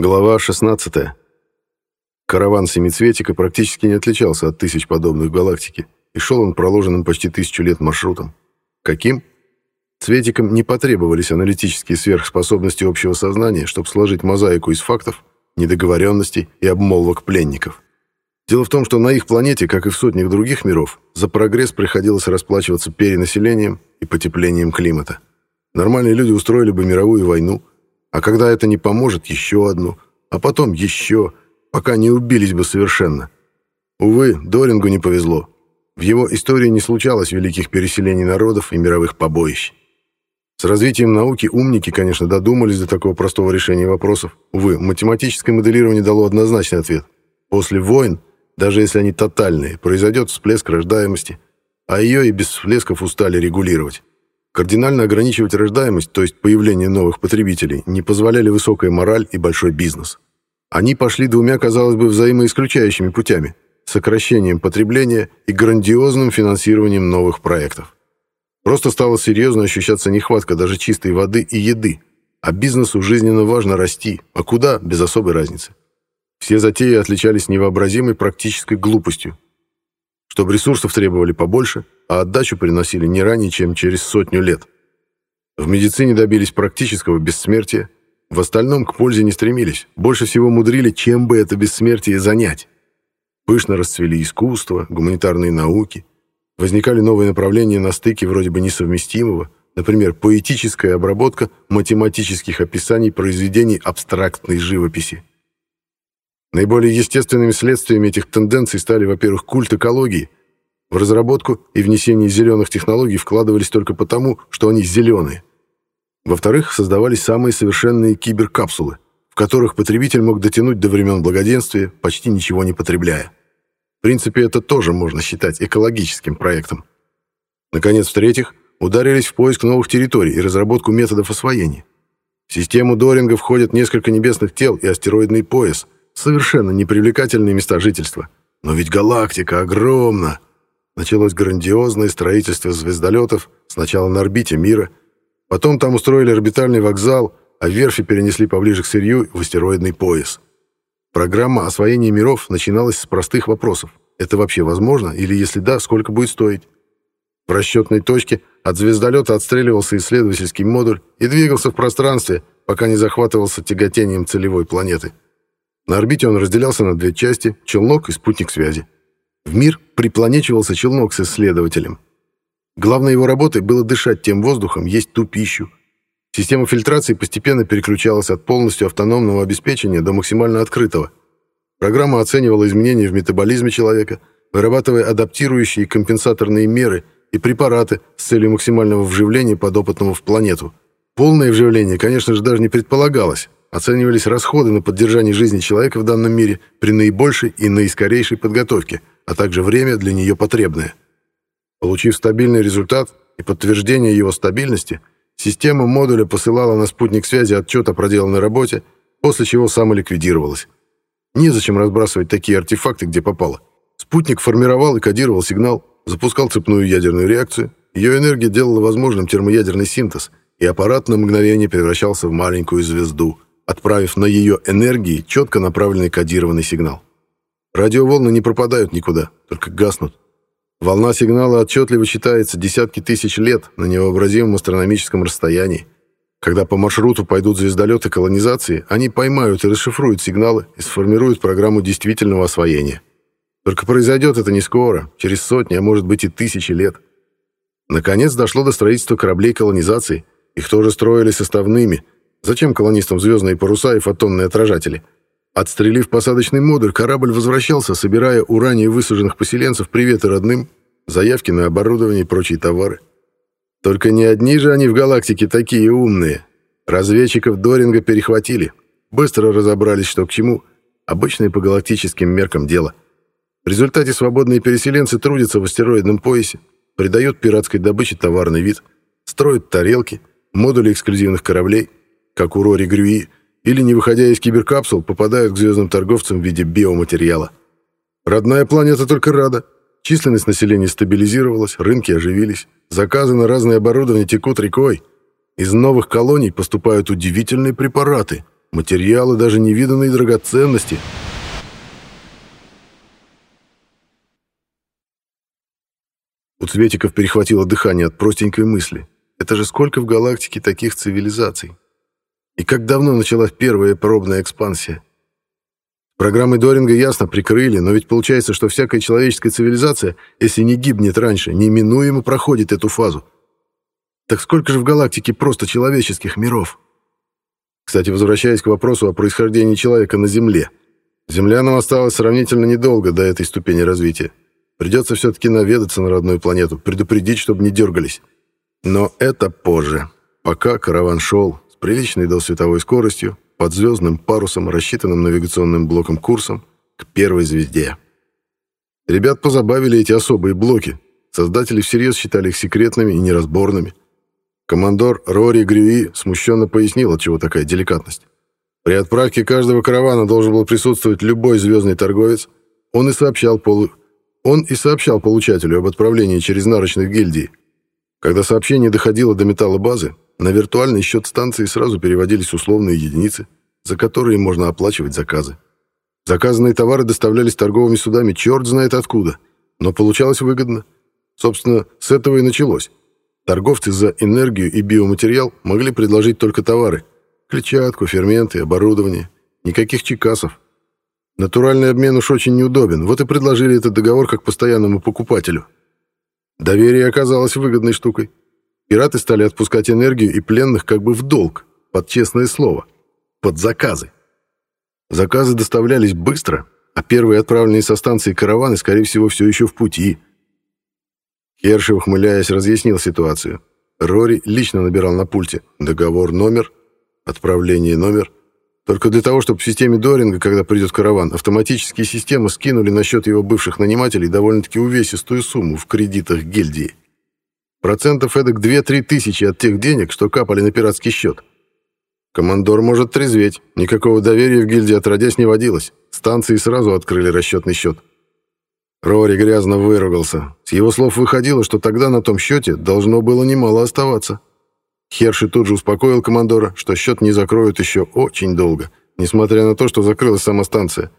Глава 16. Караван Семицветика практически не отличался от тысяч подобных в галактике, и шел он проложенным почти тысячу лет маршрутом. Каким? Цветикам не потребовались аналитические сверхспособности общего сознания, чтобы сложить мозаику из фактов, недоговоренностей и обмолвок пленников. Дело в том, что на их планете, как и в сотнях других миров, за прогресс приходилось расплачиваться перенаселением и потеплением климата. Нормальные люди устроили бы мировую войну – а когда это не поможет, еще одну, а потом еще, пока не убились бы совершенно. Увы, Дорингу не повезло. В его истории не случалось великих переселений народов и мировых побоищ. С развитием науки умники, конечно, додумались до такого простого решения вопросов. Увы, математическое моделирование дало однозначный ответ. После войн, даже если они тотальные, произойдет всплеск рождаемости, а ее и без всплесков устали регулировать. Кардинально ограничивать рождаемость, то есть появление новых потребителей, не позволяли высокая мораль и большой бизнес. Они пошли двумя, казалось бы, взаимоисключающими путями – сокращением потребления и грандиозным финансированием новых проектов. Просто стала серьезно ощущаться нехватка даже чистой воды и еды, а бизнесу жизненно важно расти, а куда – без особой разницы. Все затеи отличались невообразимой практической глупостью, чтобы ресурсов требовали побольше, а отдачу приносили не ранее, чем через сотню лет. В медицине добились практического бессмертия, в остальном к пользе не стремились, больше всего мудрили, чем бы это бессмертие занять. Пышно расцвели искусство, гуманитарные науки, возникали новые направления на стыке вроде бы несовместимого, например, поэтическая обработка математических описаний произведений абстрактной живописи. Наиболее естественными следствиями этих тенденций стали, во-первых, культ экологии. В разработку и внесение зеленых технологий вкладывались только потому, что они зеленые. Во-вторых, создавались самые совершенные киберкапсулы, в которых потребитель мог дотянуть до времен благоденствия, почти ничего не потребляя. В принципе, это тоже можно считать экологическим проектом. Наконец, в-третьих, ударились в поиск новых территорий и разработку методов освоения. В систему Доринга входят несколько небесных тел и астероидный пояс – Совершенно непривлекательные места жительства. Но ведь галактика огромна. Началось грандиозное строительство звездолетов, сначала на орбите мира, потом там устроили орбитальный вокзал, а верфи перенесли поближе к сырью в астероидный пояс. Программа освоения миров начиналась с простых вопросов. Это вообще возможно? Или если да, сколько будет стоить? В расчетной точке от звездолета отстреливался исследовательский модуль и двигался в пространстве, пока не захватывался тяготением целевой планеты. На орбите он разделялся на две части — челнок и спутник связи. В мир припланечивался челнок с исследователем. Главной его работой было дышать тем воздухом, есть ту пищу. Система фильтрации постепенно переключалась от полностью автономного обеспечения до максимально открытого. Программа оценивала изменения в метаболизме человека, вырабатывая адаптирующие компенсаторные меры и препараты с целью максимального вживления подопытного в планету. Полное вживление, конечно же, даже не предполагалось, оценивались расходы на поддержание жизни человека в данном мире при наибольшей и наискорейшей подготовке, а также время для нее потребное. Получив стабильный результат и подтверждение его стабильности, система модуля посылала на спутник связи отчет о проделанной работе, после чего самоликвидировалась. Незачем разбрасывать такие артефакты, где попало. Спутник формировал и кодировал сигнал, запускал цепную ядерную реакцию, ее энергия делала возможным термоядерный синтез, и аппарат на мгновение превращался в маленькую звезду — отправив на ее энергии четко направленный кодированный сигнал. Радиоволны не пропадают никуда, только гаснут. Волна сигнала отчетливо считается десятки тысяч лет на невообразимом астрономическом расстоянии. Когда по маршруту пойдут звездолеты колонизации, они поймают и расшифруют сигналы и сформируют программу действительного освоения. Только произойдет это не скоро, через сотни, а может быть и тысячи лет. Наконец дошло до строительства кораблей колонизации. Их тоже строили составными – Зачем колонистам звездные паруса и фотонные отражатели? Отстрелив посадочный модуль, корабль возвращался, собирая у ранее высаженных поселенцев приветы родным, заявки на оборудование и прочие товары. Только не одни же они в галактике такие умные. Разведчиков Доринга перехватили. Быстро разобрались, что к чему. Обычное по галактическим меркам дело. В результате свободные переселенцы трудятся в астероидном поясе, придают пиратской добыче товарный вид, строят тарелки, модули эксклюзивных кораблей — как у Рори Грюи, или, не выходя из киберкапсул, попадают к звездным торговцам в виде биоматериала. Родная планета только рада. Численность населения стабилизировалась, рынки оживились, заказы на разное оборудование текут рекой. Из новых колоний поступают удивительные препараты, материалы, даже невиданные драгоценности. У Цветиков перехватило дыхание от простенькой мысли. Это же сколько в галактике таких цивилизаций? И как давно началась первая пробная экспансия? Программы Доринга ясно прикрыли, но ведь получается, что всякая человеческая цивилизация, если не гибнет раньше, неминуемо проходит эту фазу. Так сколько же в галактике просто человеческих миров? Кстати, возвращаясь к вопросу о происхождении человека на Земле. Землянам осталось сравнительно недолго до этой ступени развития. Придется все-таки наведаться на родную планету, предупредить, чтобы не дергались. Но это позже. Пока караван шел приличной до световой скоростью, под звездным парусом, рассчитанным навигационным блоком курсом к первой звезде. Ребят позабавили эти особые блоки. Создатели всерьез считали их секретными и неразборными. Командор Рори Грюи смущенно пояснил, чего такая деликатность. При отправке каждого каравана должен был присутствовать любой звездный торговец. Он и сообщал, полу... он и сообщал получателю об отправлении через нарочных гильдий. Когда сообщение доходило до металлобазы, на виртуальный счет станции сразу переводились условные единицы, за которые можно оплачивать заказы. Заказанные товары доставлялись торговыми судами черт знает откуда, но получалось выгодно. Собственно, с этого и началось. Торговцы за энергию и биоматериал могли предложить только товары. Клетчатку, ферменты, оборудование. Никаких чекасов. Натуральный обмен уж очень неудобен, вот и предложили этот договор как постоянному покупателю. Доверие оказалось выгодной штукой. Пираты стали отпускать энергию и пленных как бы в долг, под честное слово, под заказы. Заказы доставлялись быстро, а первые отправленные со станции караваны, скорее всего, все еще в пути. Херши, ухмыляясь, разъяснил ситуацию. Рори лично набирал на пульте договор номер, отправление номер. Только для того, чтобы в системе Доринга, когда придет караван, автоматические системы скинули на счет его бывших нанимателей довольно-таки увесистую сумму в кредитах гильдии. Процентов эдак 2-3 тысячи от тех денег, что капали на пиратский счет. Командор может трезветь. Никакого доверия в гильдии отродясь не водилось. Станции сразу открыли расчетный счет. Рори грязно выругался. С его слов выходило, что тогда на том счете должно было немало оставаться. Херши тут же успокоил командора, что счет не закроют еще очень долго, несмотря на то, что закрылась сама станция,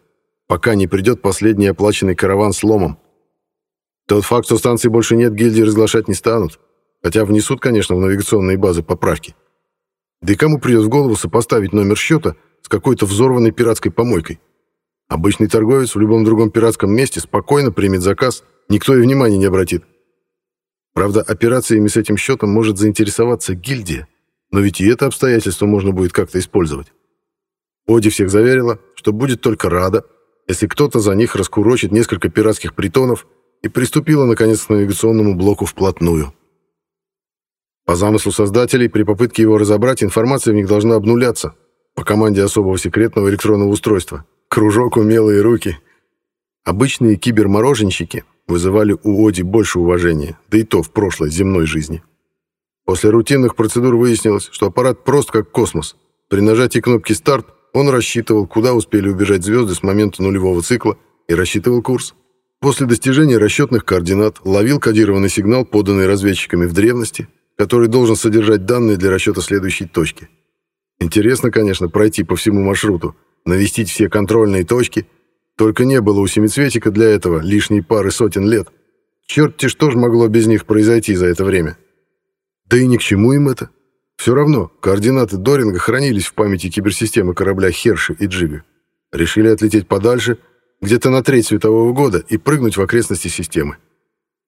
пока не придет последний оплаченный караван с ломом. Тот факт, что станции больше нет, гильдии разглашать не станут. Хотя внесут, конечно, в навигационные базы поправки. Да и кому придет в голову сопоставить номер счета с какой-то взорванной пиратской помойкой? Обычный торговец в любом другом пиратском месте спокойно примет заказ, никто и внимания не обратит. Правда, операциями с этим счетом может заинтересоваться гильдия, но ведь и это обстоятельство можно будет как-то использовать. Оди всех заверила, что будет только рада, если кто-то за них раскурочит несколько пиратских притонов и приступила, наконец, к навигационному блоку вплотную. По замыслу создателей, при попытке его разобрать, информация в них должна обнуляться по команде особого секретного электронного устройства. Кружок умелые руки. Обычные кибермороженщики вызывали у Оди больше уважения, да и то в прошлой земной жизни. После рутинных процедур выяснилось, что аппарат прост как космос. При нажатии кнопки «Старт» он рассчитывал, куда успели убежать звезды с момента нулевого цикла и рассчитывал курс. После достижения расчетных координат ловил кодированный сигнал, поданный разведчиками в древности, который должен содержать данные для расчета следующей точки. Интересно, конечно, пройти по всему маршруту, навестить все контрольные точки, только не было у семицветика для этого лишней пары сотен лет. Черт-те что ж могло без них произойти за это время. Да и ни к чему им это. Все равно, координаты Доринга хранились в памяти киберсистемы корабля Херши и Джиби. Решили отлететь подальше — где-то на треть светового года и прыгнуть в окрестности системы.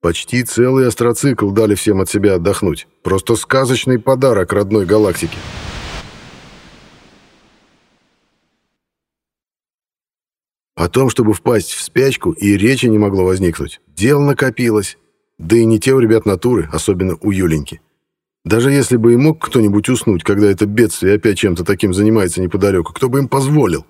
Почти целый астроцикл дали всем от себя отдохнуть. Просто сказочный подарок родной галактике. О том, чтобы впасть в спячку, и речи не могло возникнуть. Дел накопилось. Да и не те у ребят натуры, особенно у Юленьки. Даже если бы и мог кто-нибудь уснуть, когда это бедствие опять чем-то таким занимается неподалеку, кто бы им позволил?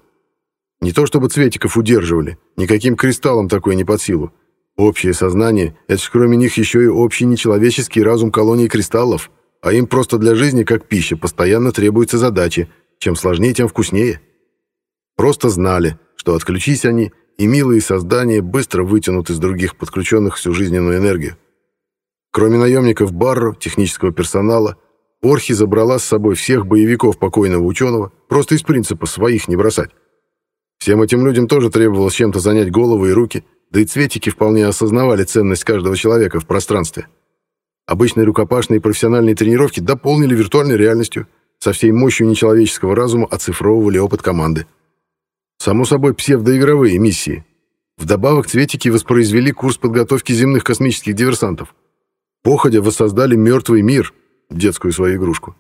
Не то чтобы цветиков удерживали, никаким кристаллом такое не под силу. Общее сознание — это ж кроме них еще и общий нечеловеческий разум колонии кристаллов, а им просто для жизни, как пища, постоянно требуются задачи. Чем сложнее, тем вкуснее. Просто знали, что отключись они, и милые создания быстро вытянут из других подключенных всю жизненную энергию. Кроме наемников Барро, технического персонала, Орхи забрала с собой всех боевиков покойного ученого, просто из принципа своих не бросать. Всем этим людям тоже требовалось чем-то занять головы и руки, да и цветики вполне осознавали ценность каждого человека в пространстве. Обычные рукопашные и профессиональные тренировки дополнили виртуальной реальностью, со всей мощью нечеловеческого разума оцифровывали опыт команды. Само собой, псевдоигровые миссии. Вдобавок, цветики воспроизвели курс подготовки земных космических диверсантов. Походя воссоздали мертвый мир, детскую свою игрушку.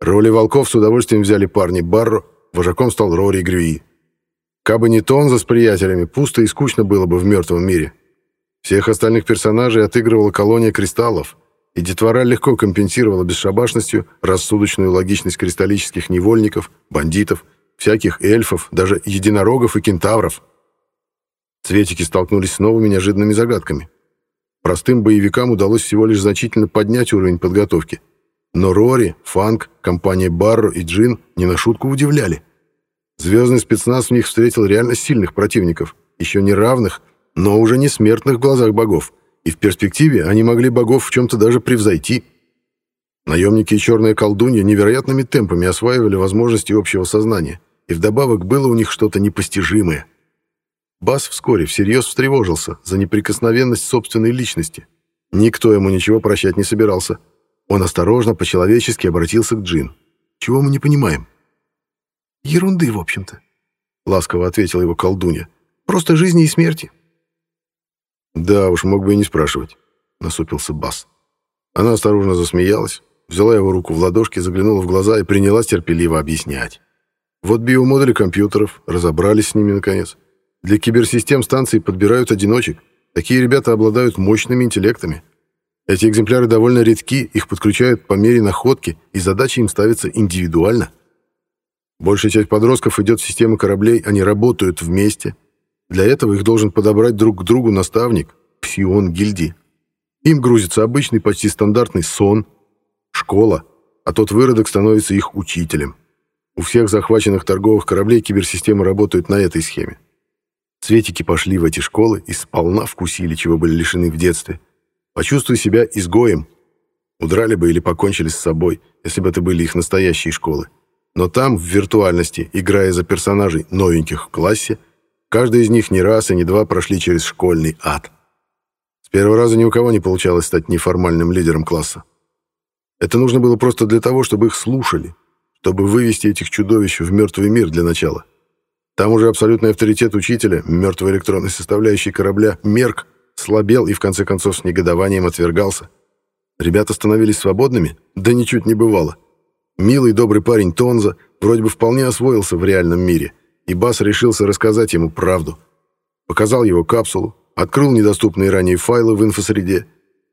Роли волков с удовольствием взяли парни Барро, вожаком стал Рори Грюи. Кабы не Тонза с приятелями, пусто и скучно было бы в мертвом мире. Всех остальных персонажей отыгрывала колония кристаллов, и детвора легко компенсировала бесшабашностью рассудочную логичность кристаллических невольников, бандитов, всяких эльфов, даже единорогов и кентавров. Цветики столкнулись с новыми неожиданными загадками. Простым боевикам удалось всего лишь значительно поднять уровень подготовки. Но Рори, Фанк, компания Барро и Джин не на шутку удивляли. Звездный спецназ в них встретил реально сильных противников, еще не равных, но уже не смертных в глазах богов, и в перспективе они могли богов в чем-то даже превзойти. Наемники и черная колдунья невероятными темпами осваивали возможности общего сознания, и вдобавок было у них что-то непостижимое. Бас вскоре всерьез встревожился за неприкосновенность собственной личности. Никто ему ничего прощать не собирался. Он осторожно, по-человечески обратился к Джин. «Чего мы не понимаем?» «Ерунды, в общем-то», — ласково ответила его колдунья. «Просто жизни и смерти». «Да уж, мог бы и не спрашивать», — насупился Бас. Она осторожно засмеялась, взяла его руку в ладошки, заглянула в глаза и принялась терпеливо объяснять. Вот биомодули компьютеров, разобрались с ними наконец. Для киберсистем станций подбирают одиночек. Такие ребята обладают мощными интеллектами. Эти экземпляры довольно редки, их подключают по мере находки, и задача им ставится индивидуально. Большая часть подростков идет в системы кораблей, они работают вместе. Для этого их должен подобрать друг к другу наставник, псион гильдии. Им грузится обычный, почти стандартный сон, школа, а тот выродок становится их учителем. У всех захваченных торговых кораблей киберсистемы работают на этой схеме. Цветики пошли в эти школы и сполна вкусили, чего были лишены в детстве. Почувствуй себя изгоем. Удрали бы или покончили с собой, если бы это были их настоящие школы. Но там, в виртуальности, играя за персонажей новеньких в классе, каждый из них не раз и не два прошли через школьный ад. С первого раза ни у кого не получалось стать неформальным лидером класса. Это нужно было просто для того, чтобы их слушали, чтобы вывести этих чудовищ в мертвый мир для начала. Там уже абсолютный авторитет учителя, мертвой электронной составляющей корабля, мерк, слабел и в конце концов с негодованием отвергался. Ребята становились свободными? Да ничуть не бывало. Милый добрый парень Тонза вроде бы вполне освоился в реальном мире, и Бас решился рассказать ему правду. Показал его капсулу, открыл недоступные ранее файлы в инфосреде.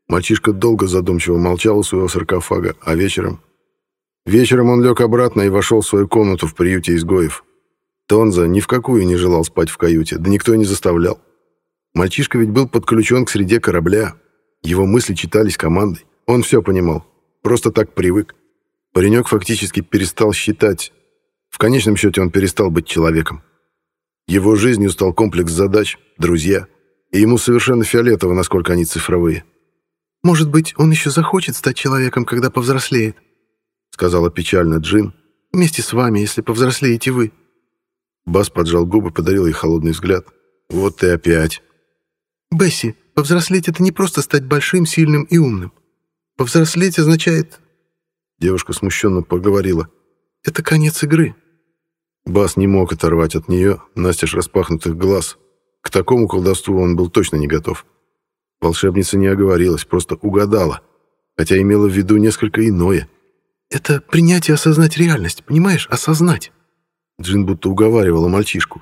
Мальчишка долго задумчиво молчал у своего саркофага, а вечером... Вечером он лег обратно и вошел в свою комнату в приюте изгоев. Тонза ни в какую не желал спать в каюте, да никто не заставлял. Мальчишка ведь был подключен к среде корабля. Его мысли читались командой. Он все понимал. Просто так привык. Паренек фактически перестал считать. В конечном счете он перестал быть человеком. Его жизнью стал комплекс задач, друзья, и ему совершенно фиолетово, насколько они цифровые. «Может быть, он еще захочет стать человеком, когда повзрослеет», сказала печально Джин. «Вместе с вами, если повзрослеете вы». Бас поджал губы, подарил ей холодный взгляд. «Вот ты опять». «Бесси, повзрослеть — это не просто стать большим, сильным и умным. Повзрослеть означает Девушка смущенно поговорила. «Это конец игры». Бас не мог оторвать от нее настежь распахнутых глаз. К такому колдовству он был точно не готов. Волшебница не оговорилась, просто угадала, хотя имела в виду несколько иное. «Это принять и осознать реальность, понимаешь? Осознать». Джин будто уговаривала мальчишку.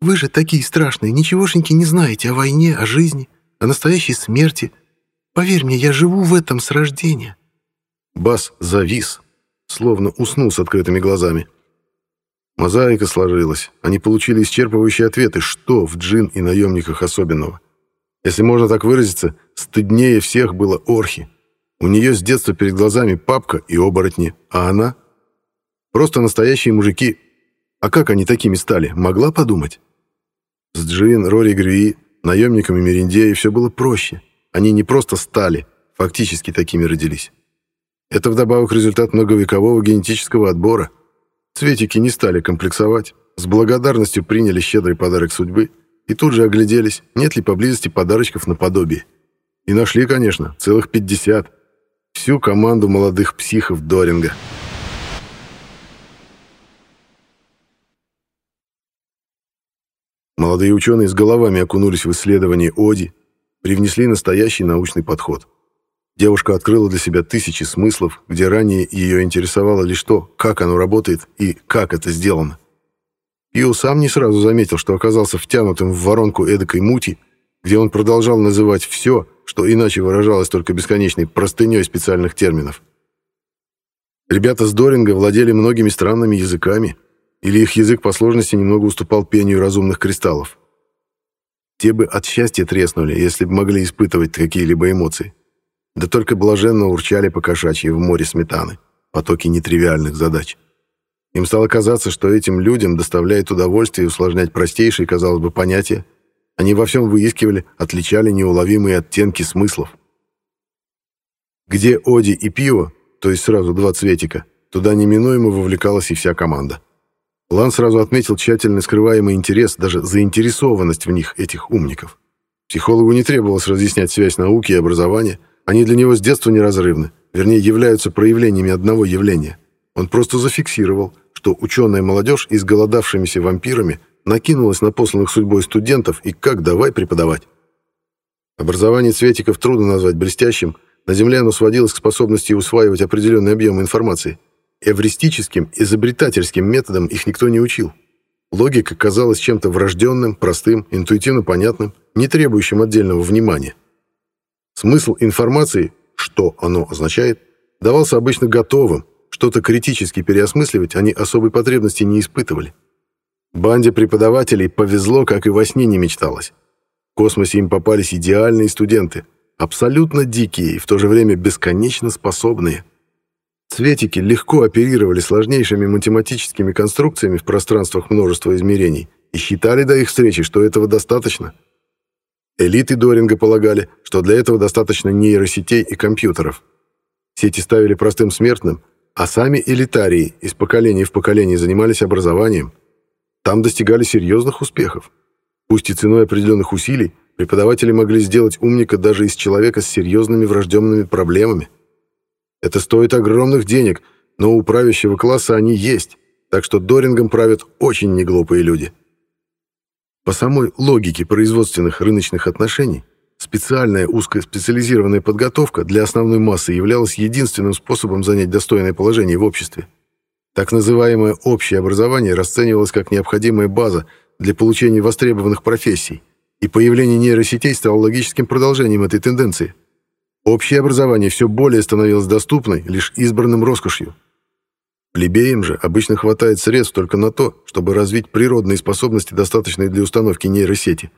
«Вы же такие страшные, ничегошеньки не знаете о войне, о жизни, о настоящей смерти. Поверь мне, я живу в этом с рождения. Бас завис, словно уснул с открытыми глазами. Мозаика сложилась. Они получили исчерпывающие ответы, что в джин и наемниках особенного. Если можно так выразиться, стыднее всех было Орхи. У нее с детства перед глазами папка и оборотни, а она... Просто настоящие мужики. А как они такими стали, могла подумать? С Джин, Рори Грюи, наемниками Мериндея все было проще. Они не просто стали, фактически такими родились. Это вдобавок результат многовекового генетического отбора. Цветики не стали комплексовать, с благодарностью приняли щедрый подарок судьбы и тут же огляделись, нет ли поблизости подарочков наподобие. И нашли, конечно, целых 50. Всю команду молодых психов Доринга. Молодые ученые с головами окунулись в исследование Оди, привнесли настоящий научный подход. Девушка открыла для себя тысячи смыслов, где ранее ее интересовало лишь то, как оно работает и как это сделано. Пио сам не сразу заметил, что оказался втянутым в воронку эдакой мути, где он продолжал называть все, что иначе выражалось только бесконечной простыней специальных терминов. Ребята с Доринга владели многими странными языками, или их язык по сложности немного уступал пению разумных кристаллов. Те бы от счастья треснули, если бы могли испытывать какие-либо эмоции. Да только блаженно урчали по кошачьи в море сметаны, потоки нетривиальных задач. Им стало казаться, что этим людям доставляет удовольствие усложнять простейшие, казалось бы, понятия. Они во всем выискивали, отличали неуловимые оттенки смыслов. Где Оди и Пиво, то есть сразу два цветика, туда неминуемо вовлекалась и вся команда. Лан сразу отметил тщательно скрываемый интерес, даже заинтересованность в них, этих умников. Психологу не требовалось разъяснять связь науки и образования, они для него с детства неразрывны, вернее, являются проявлениями одного явления. Он просто зафиксировал, что ученая молодежь, изголодавшимися вампирами, накинулась на посланных судьбой студентов и как давай преподавать. Образование цветиков трудно назвать блестящим, на Земле оно сводилось к способности усваивать определенный объем информации – Эвристическим, изобретательским методом их никто не учил. Логика казалась чем-то врожденным, простым, интуитивно понятным, не требующим отдельного внимания. Смысл информации, что оно означает, давался обычно готовым, что-то критически переосмысливать они особой потребности не испытывали. Банде преподавателей повезло, как и во сне не мечталось. В космосе им попались идеальные студенты, абсолютно дикие и в то же время бесконечно способные – Цветики легко оперировали сложнейшими математическими конструкциями в пространствах множества измерений и считали до их встречи, что этого достаточно. Элиты Доринга полагали, что для этого достаточно нейросетей и компьютеров. Сети ставили простым смертным, а сами элитарии из поколения в поколение занимались образованием. Там достигали серьезных успехов. Пусть и ценой определенных усилий, преподаватели могли сделать умника даже из человека с серьезными врожденными проблемами – это стоит огромных денег, но у правящего класса они есть, так что Дорингом правят очень неглупые люди. По самой логике производственных рыночных отношений, специальная узкоспециализированная подготовка для основной массы являлась единственным способом занять достойное положение в обществе. Так называемое общее образование расценивалось как необходимая база для получения востребованных профессий, и появление нейросетей стало логическим продолжением этой тенденции – Общее образование все более становилось доступной лишь избранным роскошью. Плебеям же обычно хватает средств только на то, чтобы развить природные способности, достаточные для установки нейросети.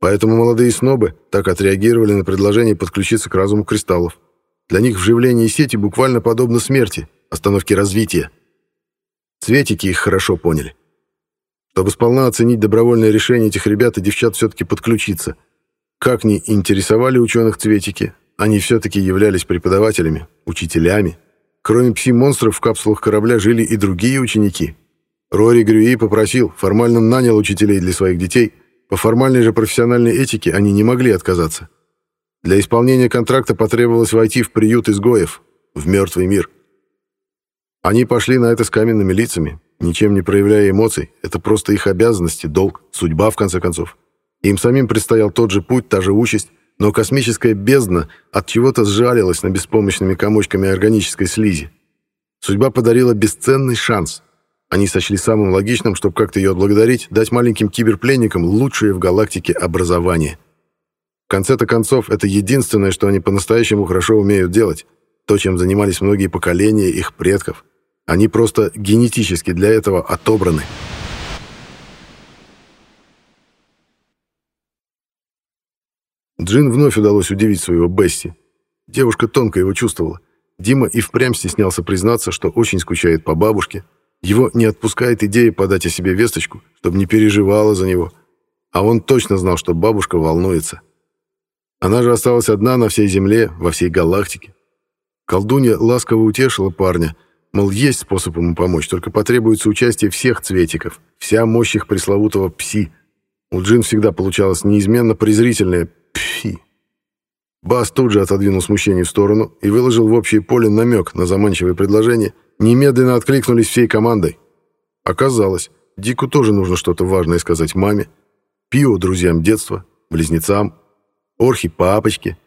Поэтому молодые снобы так отреагировали на предложение подключиться к разуму кристаллов. Для них вживление сети буквально подобно смерти, остановке развития. Цветики их хорошо поняли. Чтобы сполна оценить добровольное решение этих ребят и девчат все-таки подключиться. Как ни интересовали ученых цветики, они все-таки являлись преподавателями, учителями. Кроме пси-монстров в капсулах корабля жили и другие ученики. Рори Грюи попросил, формально нанял учителей для своих детей. По формальной же профессиональной этике они не могли отказаться. Для исполнения контракта потребовалось войти в приют изгоев, в мертвый мир. Они пошли на это с каменными лицами, ничем не проявляя эмоций. Это просто их обязанности, долг, судьба, в конце концов. Им самим предстоял тот же путь, та же участь, но космическая бездна от чего-то сжалилась на беспомощными комочками органической слизи. Судьба подарила бесценный шанс. Они сочли самым логичным, чтобы как-то ее отблагодарить, дать маленьким киберпленникам лучшее в галактике образование. В конце-то концов, это единственное, что они по-настоящему хорошо умеют делать, то, чем занимались многие поколения их предков. Они просто генетически для этого отобраны. Джин вновь удалось удивить своего Бесси. Девушка тонко его чувствовала. Дима и впрямь стеснялся признаться, что очень скучает по бабушке. Его не отпускает идея подать о себе весточку, чтобы не переживала за него. А он точно знал, что бабушка волнуется. Она же осталась одна на всей Земле, во всей галактике. Колдунья ласково утешила парня, мол, есть способ ему помочь, только потребуется участие всех цветиков, вся мощь их пресловутого пси. У Джин всегда получалось неизменно презрительное. Бас тут же отодвинул смущение в сторону и выложил в общее поле намек на заманчивое предложение. Немедленно откликнулись всей командой. Оказалось, Дику тоже нужно что-то важное сказать маме, Пио друзьям детства, близнецам, Орхи папочке.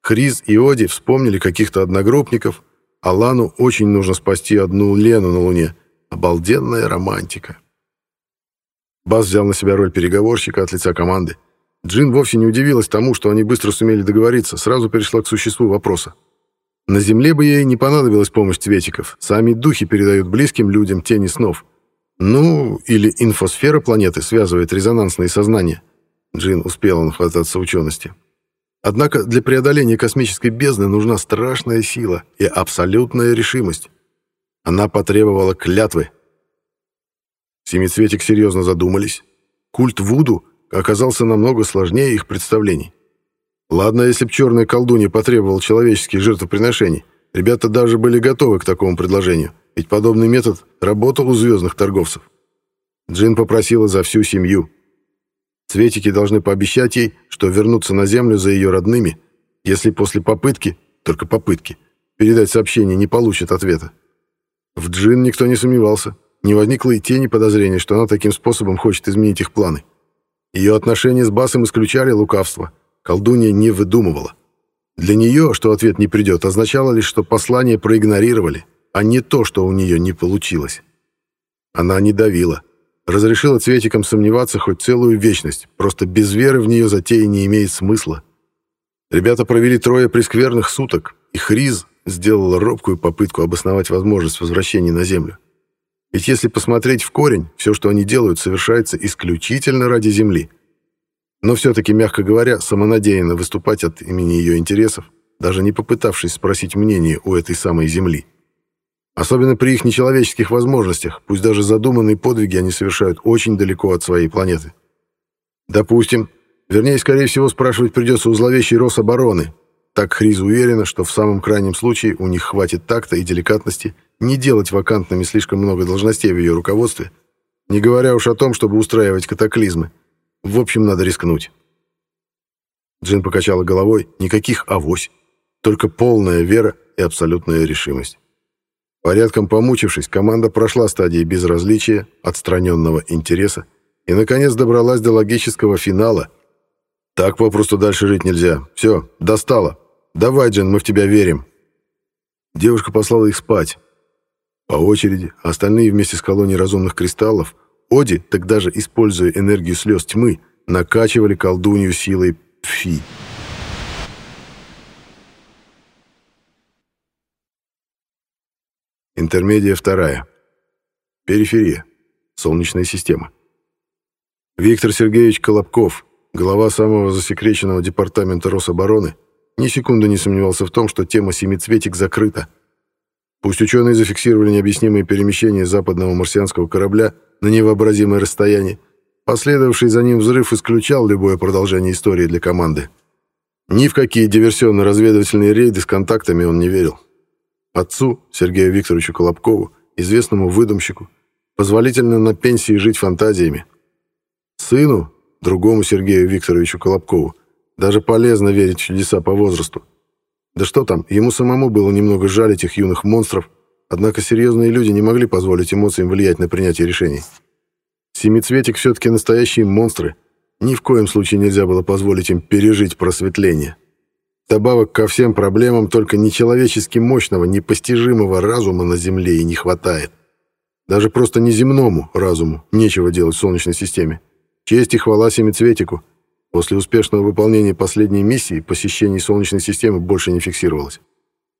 Хриз и Оди вспомнили каких-то одногруппников, а Лану очень нужно спасти одну Лену на Луне. Обалденная романтика. Бас взял на себя роль переговорщика от лица команды. Джин вовсе не удивилась тому, что они быстро сумели договориться, сразу перешла к существу вопроса. На Земле бы ей не понадобилась помощь цветиков. Сами духи передают близким людям тени снов. Ну, или инфосфера планеты связывает резонансные сознания. Джин успела нахвататься учености. Однако для преодоления космической бездны нужна страшная сила и абсолютная решимость. Она потребовала клятвы. Семицветик серьезно задумались. Культ Вуду оказался намного сложнее их представлений. Ладно, если б черная колдунья потребовала человеческих жертвоприношений, ребята даже были готовы к такому предложению, ведь подобный метод работал у звездных торговцев. Джин попросила за всю семью. Цветики должны пообещать ей, что вернутся на Землю за ее родными, если после попытки, только попытки, передать сообщение не получат ответа. В Джин никто не сомневался, не возникло и тени подозрения, что она таким способом хочет изменить их планы. Ее отношения с Басом исключали лукавство. Колдунья не выдумывала. Для нее, что ответ не придет, означало лишь, что послание проигнорировали, а не то, что у нее не получилось. Она не давила. Разрешила цветикам сомневаться хоть целую вечность, просто без веры в нее затея не имеет смысла. Ребята провели трое прескверных суток, и Хриз сделала робкую попытку обосновать возможность возвращения на Землю. Ведь если посмотреть в корень, все, что они делают, совершается исключительно ради Земли. Но все-таки, мягко говоря, самонадеянно выступать от имени ее интересов, даже не попытавшись спросить мнение у этой самой Земли. Особенно при их нечеловеческих возможностях, пусть даже задуманные подвиги они совершают очень далеко от своей планеты. Допустим, вернее, скорее всего, спрашивать придется у зловещей Рособороны. Так Хриз уверена, что в самом крайнем случае у них хватит такта и деликатности – не делать вакантными слишком много должностей в ее руководстве, не говоря уж о том, чтобы устраивать катаклизмы. В общем, надо рискнуть. Джин покачала головой, никаких авось, только полная вера и абсолютная решимость. Порядком помучившись, команда прошла стадии безразличия, отстраненного интереса и, наконец, добралась до логического финала. Так попросту дальше жить нельзя. Все, достало. Давай, Джин, мы в тебя верим. Девушка послала их спать, по очереди, остальные вместе с колонией разумных кристаллов, Оди, так даже используя энергию слез тьмы, накачивали колдунью силой Пфи. Интермедия вторая. Периферия. Солнечная система. Виктор Сергеевич Колобков, глава самого засекреченного департамента Рособороны, ни секунды не сомневался в том, что тема «Семицветик» закрыта – Пусть ученые зафиксировали необъяснимые перемещения западного марсианского корабля на невообразимое расстояние, последовавший за ним взрыв исключал любое продолжение истории для команды. Ни в какие диверсионно-разведывательные рейды с контактами он не верил. Отцу, Сергею Викторовичу Колобкову, известному выдумщику, позволительно на пенсии жить фантазиями. Сыну, другому Сергею Викторовичу Колобкову, даже полезно верить в чудеса по возрасту. Да что там, ему самому было немного жаль этих юных монстров, однако серьезные люди не могли позволить эмоциям влиять на принятие решений. Семицветик все-таки настоящие монстры. Ни в коем случае нельзя было позволить им пережить просветление. Добавок ко всем проблемам только нечеловечески мощного, непостижимого разума на Земле и не хватает. Даже просто неземному разуму нечего делать в Солнечной системе. Честь и хвала Семицветику — После успешного выполнения последней миссии посещение Солнечной системы больше не фиксировалось.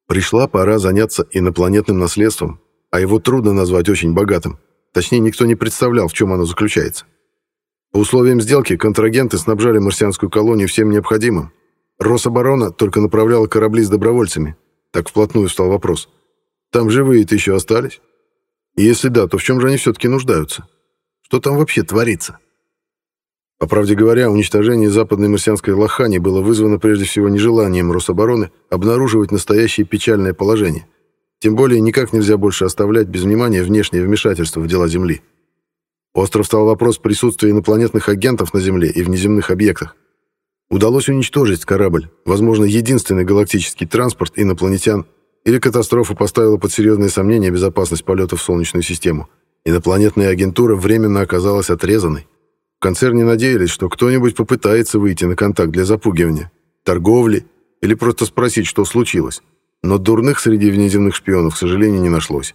Пришла пора заняться инопланетным наследством, а его трудно назвать очень богатым. Точнее, никто не представлял, в чем оно заключается. По условиям сделки контрагенты снабжали марсианскую колонию всем необходимым. Рособорона только направляла корабли с добровольцами. Так вплотную встал вопрос. Там живые-то еще остались? И если да, то в чем же они все-таки нуждаются? Что там вообще творится? По правде говоря, уничтожение западной марсианской лохани было вызвано прежде всего нежеланием Рособороны обнаруживать настоящее печальное положение. Тем более никак нельзя больше оставлять без внимания внешнее вмешательство в дела Земли. Остров стал вопрос присутствия инопланетных агентов на Земле и внеземных объектах. Удалось уничтожить корабль, возможно, единственный галактический транспорт инопланетян, или катастрофа поставила под серьезное сомнение безопасность полета в Солнечную систему. Инопланетная агентура временно оказалась отрезанной. В концерне надеялись, что кто-нибудь попытается выйти на контакт для запугивания, торговли или просто спросить, что случилось. Но дурных среди внеземных шпионов, к сожалению, не нашлось.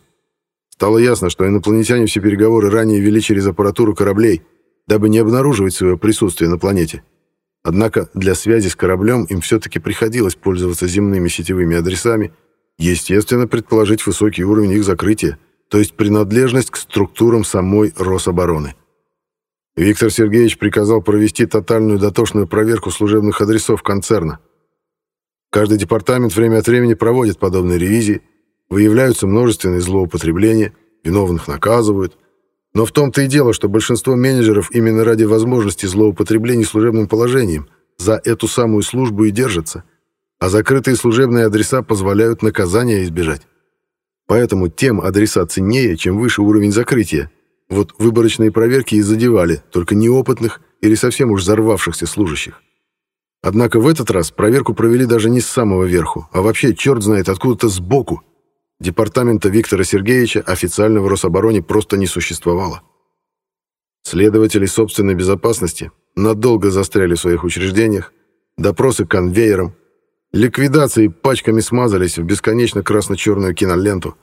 Стало ясно, что инопланетяне все переговоры ранее вели через аппаратуру кораблей, дабы не обнаруживать свое присутствие на планете. Однако для связи с кораблем им все-таки приходилось пользоваться земными сетевыми адресами, естественно, предположить высокий уровень их закрытия, то есть принадлежность к структурам самой Рособороны. Виктор Сергеевич приказал провести тотальную дотошную проверку служебных адресов концерна. Каждый департамент время от времени проводит подобные ревизии, выявляются множественные злоупотребления, виновных наказывают. Но в том-то и дело, что большинство менеджеров именно ради возможности злоупотреблений служебным положением за эту самую службу и держатся, а закрытые служебные адреса позволяют наказания избежать. Поэтому тем адреса ценнее, чем выше уровень закрытия, вот выборочные проверки и задевали только неопытных или совсем уж взорвавшихся служащих. Однако в этот раз проверку провели даже не с самого верху, а вообще черт знает откуда-то сбоку. Департамента Виктора Сергеевича официально в Рособороне просто не существовало. Следователи собственной безопасности надолго застряли в своих учреждениях, допросы конвейером, ликвидации пачками смазались в бесконечно красно-черную киноленту,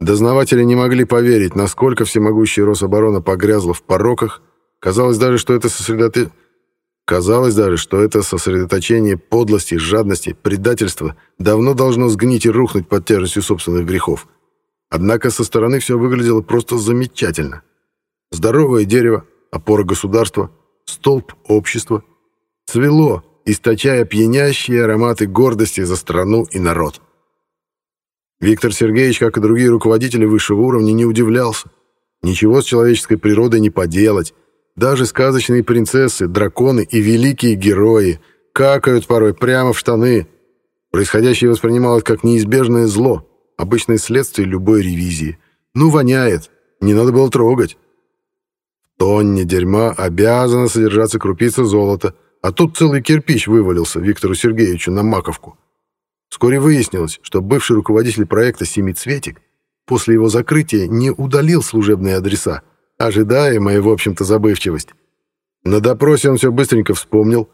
Дознаватели не могли поверить, насколько всемогущая Рособорона погрязла в пороках. Казалось даже, что это сосредоты... Казалось даже, что это сосредоточение подлости, жадности, предательства давно должно сгнить и рухнуть под тяжестью собственных грехов. Однако со стороны все выглядело просто замечательно. Здоровое дерево, опора государства, столб общества. Цвело, источая пьянящие ароматы гордости за страну и народ. Виктор Сергеевич, как и другие руководители высшего уровня, не удивлялся. Ничего с человеческой природой не поделать. Даже сказочные принцессы, драконы и великие герои какают порой прямо в штаны. Происходящее воспринималось как неизбежное зло, обычное следствие любой ревизии. Ну, воняет, не надо было трогать. В тонне дерьма обязана содержаться крупица золота, а тут целый кирпич вывалился Виктору Сергеевичу на маковку. Вскоре выяснилось, что бывший руководитель проекта «Семицветик» после его закрытия не удалил служебные адреса, ожидаемая, в общем-то, забывчивость. На допросе он все быстренько вспомнил,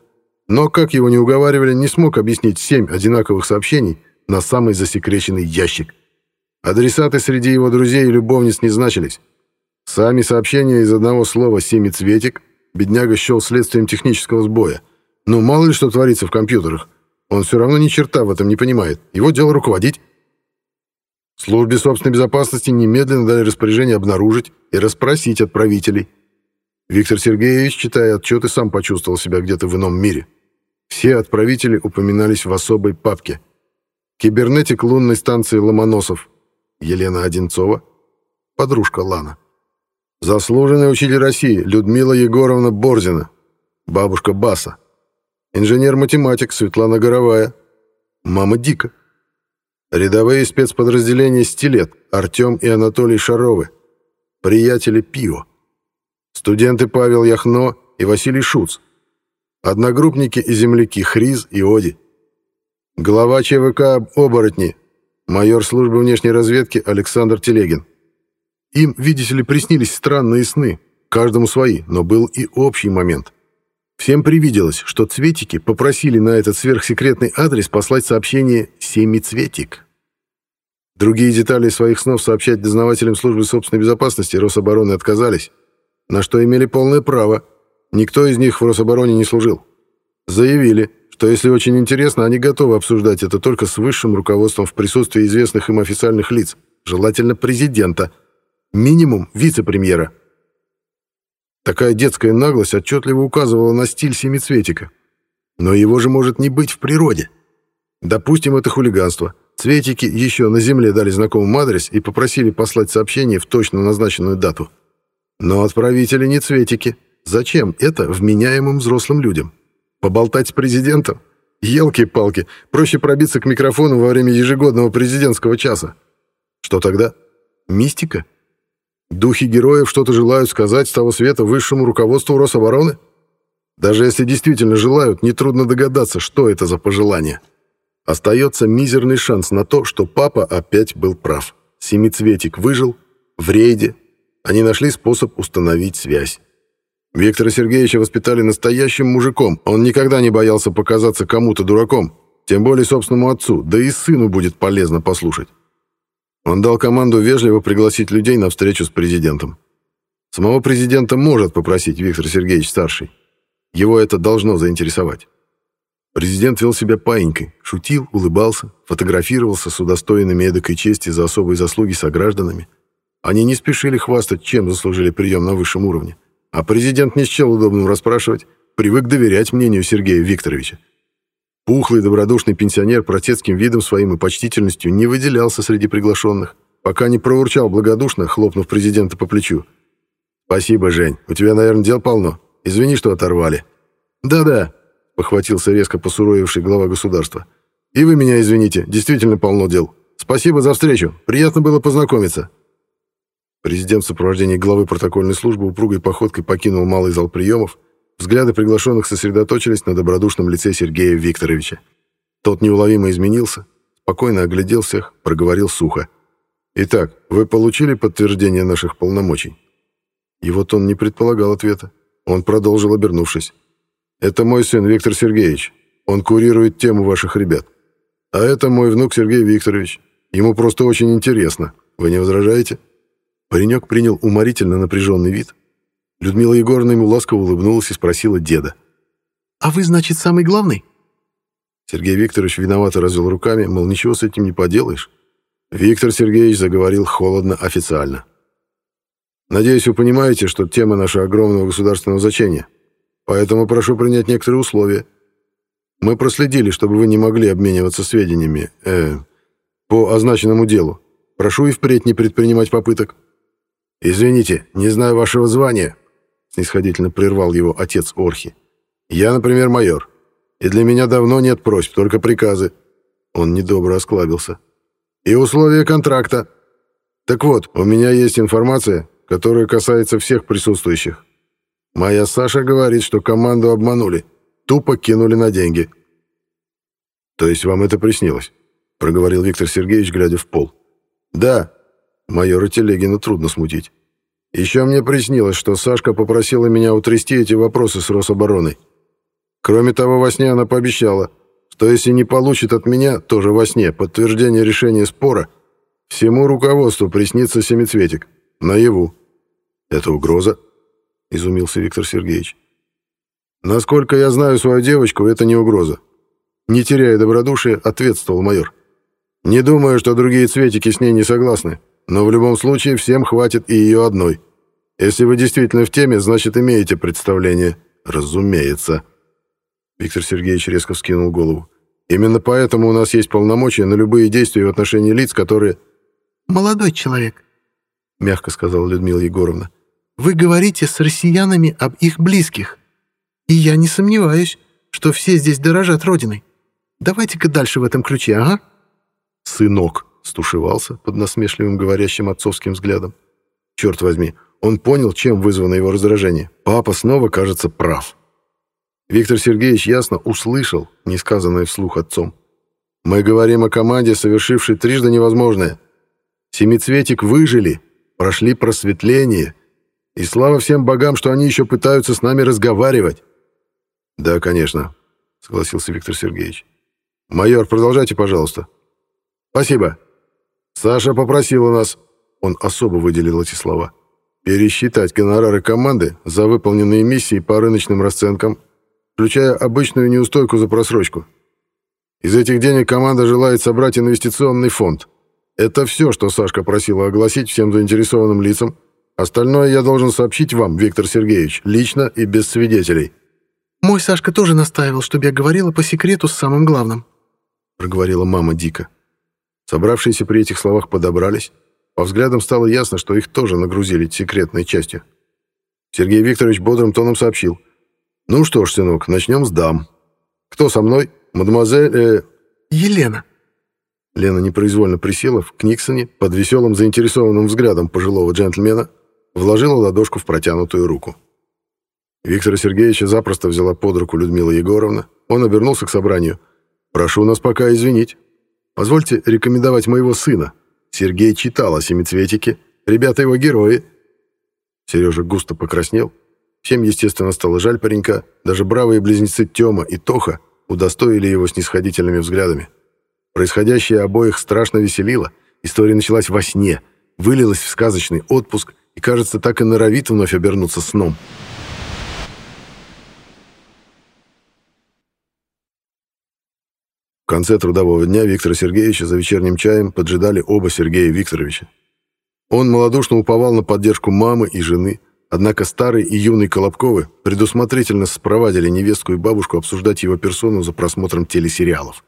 но, как его не уговаривали, не смог объяснить семь одинаковых сообщений на самый засекреченный ящик. Адресаты среди его друзей и любовниц не значились. Сами сообщения из одного слова «семицветик» бедняга счел следствием технического сбоя. Ну, мало ли что творится в компьютерах. Он все равно ни черта в этом не понимает. Его дело руководить. Службе собственной безопасности немедленно дали распоряжение обнаружить и расспросить отправителей. Виктор Сергеевич, читая отчеты, сам почувствовал себя где-то в ином мире. Все отправители упоминались в особой папке. Кибернетик лунной станции Ломоносов, Елена Одинцова, подружка Лана. Заслуженный учитель России Людмила Егоровна Борзина, бабушка Баса. Инженер-математик Светлана Горовая. Мама Дика. Рядовые спецподразделения «Стилет» Артем и Анатолий Шаровы. Приятели Пио. Студенты Павел Яхно и Василий Шуц. Одногруппники и земляки Хриз и Оди. Глава ЧВК «Оборотни» майор службы внешней разведки Александр Телегин. Им, видите ли, приснились странные сны, каждому свои, но был и общий момент. Всем привиделось, что цветики попросили на этот сверхсекретный адрес послать сообщение «Семицветик». Другие детали своих снов сообщать дознавателям службы собственной безопасности Рособороны отказались, на что имели полное право. Никто из них в Рособороне не служил. Заявили, что если очень интересно, они готовы обсуждать это только с высшим руководством в присутствии известных им официальных лиц, желательно президента, минимум вице-премьера. Такая детская наглость отчетливо указывала на стиль семицветика. Но его же может не быть в природе. Допустим, это хулиганство. Цветики еще на земле дали знакомым адрес и попросили послать сообщение в точно назначенную дату. Но отправители не цветики. Зачем это вменяемым взрослым людям? Поболтать с президентом? Елки-палки, проще пробиться к микрофону во время ежегодного президентского часа. Что тогда? Мистика? Духи героев что-то желают сказать с того света высшему руководству Рособороны? Даже если действительно желают, нетрудно догадаться, что это за пожелание. Остается мизерный шанс на то, что папа опять был прав. Семицветик выжил, в рейде. Они нашли способ установить связь. Виктора Сергеевича воспитали настоящим мужиком. Он никогда не боялся показаться кому-то дураком, тем более собственному отцу, да и сыну будет полезно послушать. Он дал команду вежливо пригласить людей на встречу с президентом. Самого президента может попросить Виктор Сергеевич старший. Его это должно заинтересовать. Президент вел себя паинькой, шутил, улыбался, фотографировался с удостоенными эдакой чести за особые заслуги согражданами. Они не спешили хвастать, чем заслужили прием на высшем уровне. А президент не счел удобным расспрашивать, привык доверять мнению Сергея Викторовича. Пухлый добродушный пенсионер протецким видом своим и почтительностью не выделялся среди приглашенных, пока не проурчал благодушно, хлопнув президента по плечу. «Спасибо, Жень, у тебя, наверное, дел полно. Извини, что оторвали». «Да-да», — похватился резко посуровивший глава государства. «И вы меня извините, действительно полно дел. Спасибо за встречу, приятно было познакомиться». Президент в сопровождении главы протокольной службы упругой походкой покинул малый зал приемов. Взгляды приглашенных сосредоточились на добродушном лице Сергея Викторовича. Тот неуловимо изменился, спокойно оглядел всех, проговорил сухо. «Итак, вы получили подтверждение наших полномочий?» И вот он не предполагал ответа. Он продолжил, обернувшись. «Это мой сын Виктор Сергеевич. Он курирует тему ваших ребят. А это мой внук Сергей Викторович. Ему просто очень интересно. Вы не возражаете?» Паренек принял уморительно напряженный вид. Людмила Егоровна ему ласково улыбнулась и спросила деда. «А вы, значит, самый главный?» Сергей Викторович виновато развел руками, мол, ничего с этим не поделаешь. Виктор Сергеевич заговорил холодно официально. Надеюсь, вы понимаете, что тема наша огромного государственного значения. Поэтому прошу принять некоторые условия. Мы проследили, чтобы вы не могли обмениваться сведениями э, по означенному делу. Прошу и впредь не предпринимать попыток. Извините, не знаю вашего звания, снисходительно прервал его отец Орхи. Я, например, майор, и для меня давно нет просьб, только приказы. Он недобро осклабился. И условия контракта. Так вот, у меня есть информация, которая касается всех присутствующих. Моя Саша говорит, что команду обманули, тупо кинули на деньги. То есть вам это приснилось? проговорил Виктор Сергеевич, глядя в пол. Да, майора Телегина трудно смутить. Еще мне приснилось, что Сашка попросила меня утрясти эти вопросы с Рособороной. Кроме того, во сне она пообещала, что если не получит от меня, тоже во сне, подтверждение решения спора, всему руководству приснится семицветик. Наяву. Это угроза? Изумился Виктор Сергеевич. Насколько я знаю свою девочку, это не угроза. Не теряя добродушия, ответствовал майор. Не думаю, что другие цветики с ней не согласны, но в любом случае всем хватит и ее одной. Если вы действительно в теме, значит, имеете представление. Разумеется. Виктор Сергеевич резко вскинул голову. Именно поэтому у нас есть полномочия на любые действия в отношении лиц, которые... «Молодой человек», — мягко сказала Людмила Егоровна, «вы говорите с россиянами об их близких. И я не сомневаюсь, что все здесь дорожат Родиной. Давайте-ка дальше в этом ключе, ага?» «Сынок», — стушевался под насмешливым говорящим отцовским взглядом. «Черт возьми, он понял, чем вызвано его раздражение. Папа снова, кажется, прав». Виктор Сергеевич ясно услышал несказанное вслух отцом. «Мы говорим о команде, совершившей трижды невозможное. Семицветик выжили, прошли просветление, и слава всем богам, что они еще пытаются с нами разговаривать». «Да, конечно», — согласился Виктор Сергеевич. «Майор, продолжайте, пожалуйста». «Спасибо. Саша попросила нас...» Он особо выделил эти слова. «Пересчитать гонорары команды за выполненные миссии по рыночным расценкам включая обычную неустойку за просрочку. Из этих денег команда желает собрать инвестиционный фонд. Это все, что Сашка просила огласить всем заинтересованным лицам. Остальное я должен сообщить вам, Виктор Сергеевич, лично и без свидетелей». «Мой Сашка тоже настаивал, чтобы я говорила по секрету с самым главным», — проговорила мама дико. Собравшиеся при этих словах подобрались. По взглядам стало ясно, что их тоже нагрузили секретной частью. Сергей Викторович бодрым тоном сообщил. «Ну что ж, сынок, начнем с дам. Кто со мной? Мадемуазель...» э... «Елена». Лена непроизвольно присела в Книксоне под веселым заинтересованным взглядом пожилого джентльмена, вложила ладошку в протянутую руку. Виктора Сергеевича запросто взяла под руку Людмила Егоровна. Он обернулся к собранию. «Прошу нас пока извинить. Позвольте рекомендовать моего сына. Сергей читал о семицветике. Ребята его герои». Сережа густо покраснел. Всем, естественно, стало жаль паренька. Даже бравые близнецы Тёма и Тоха удостоили его снисходительными взглядами. Происходящее обоих страшно веселило. История началась во сне, вылилась в сказочный отпуск и, кажется, так и норовит вновь обернуться сном. В конце трудового дня Виктора Сергеевича за вечерним чаем поджидали оба Сергея Викторовича. Он малодушно уповал на поддержку мамы и жены, однако старый и юный Колобковы предусмотрительно спровадили невестку и бабушку обсуждать его персону за просмотром телесериалов.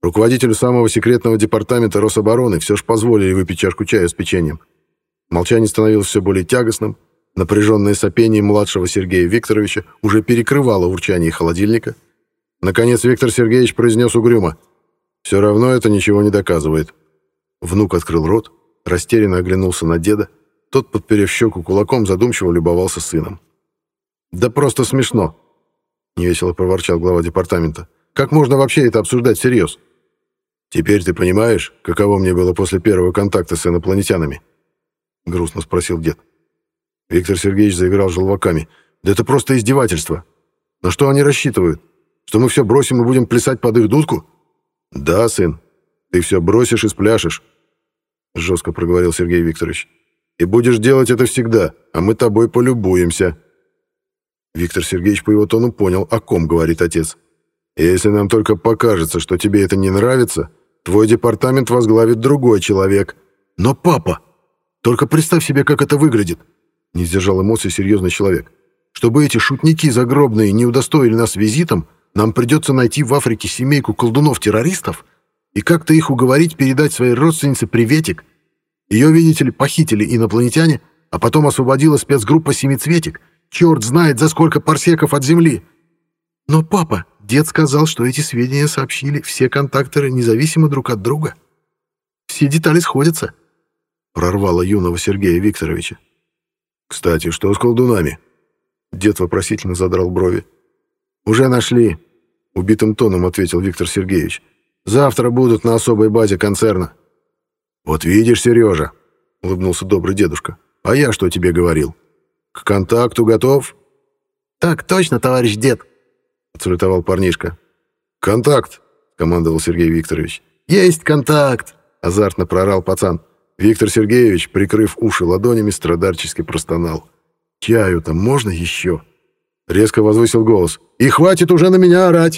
Руководителю самого секретного департамента Рособороны все же позволили выпить чашку чая с печеньем. Молчание становилось все более тягостным, напряженное сопение младшего Сергея Викторовича уже перекрывало урчание холодильника – Наконец Виктор Сергеевич произнес угрюмо. «Все равно это ничего не доказывает». Внук открыл рот, растерянно оглянулся на деда. Тот, подперев щеку кулаком, задумчиво любовался сыном. «Да просто смешно», — невесело проворчал глава департамента. «Как можно вообще это обсуждать всерьез?» «Теперь ты понимаешь, каково мне было после первого контакта с инопланетянами?» — грустно спросил дед. Виктор Сергеевич заиграл желваками. «Да это просто издевательство. На что они рассчитывают? Что мы все бросим и будем плясать под их дудку? Да, сын, ты все бросишь и спляшешь, жестко проговорил Сергей Викторович. И будешь делать это всегда, а мы тобой полюбуемся. Виктор Сергеевич по его тону понял, о ком говорит отец. Если нам только покажется, что тебе это не нравится, твой департамент возглавит другой человек. Но папа, только представь себе, как это выглядит. Не сдержал эмоций серьезный человек. Чтобы эти шутники загробные не удостоили нас визитом, нам придется найти в Африке семейку колдунов-террористов и как-то их уговорить передать своей родственнице приветик. Ее, видите ли, похитили инопланетяне, а потом освободила спецгруппа «Семицветик». Черт знает, за сколько парсеков от Земли. Но папа, дед сказал, что эти сведения сообщили все контакторы независимо друг от друга. Все детали сходятся. Прорвало юного Сергея Викторовича. «Кстати, что с колдунами?» Дед вопросительно задрал брови. «Уже нашли», — убитым тоном ответил Виктор Сергеевич. «Завтра будут на особой базе концерна». «Вот видишь, Сережа», — улыбнулся добрый дедушка. «А я что тебе говорил? К контакту готов?» «Так точно, товарищ дед», — отсалютовал парнишка. «Контакт», — командовал Сергей Викторович. «Есть контакт», — азартно прорал пацан. Виктор Сергеевич, прикрыв уши ладонями, страдальчески простонал. «Чаю-то можно еще?» Резко возвысил голос. «И хватит уже на меня орать!»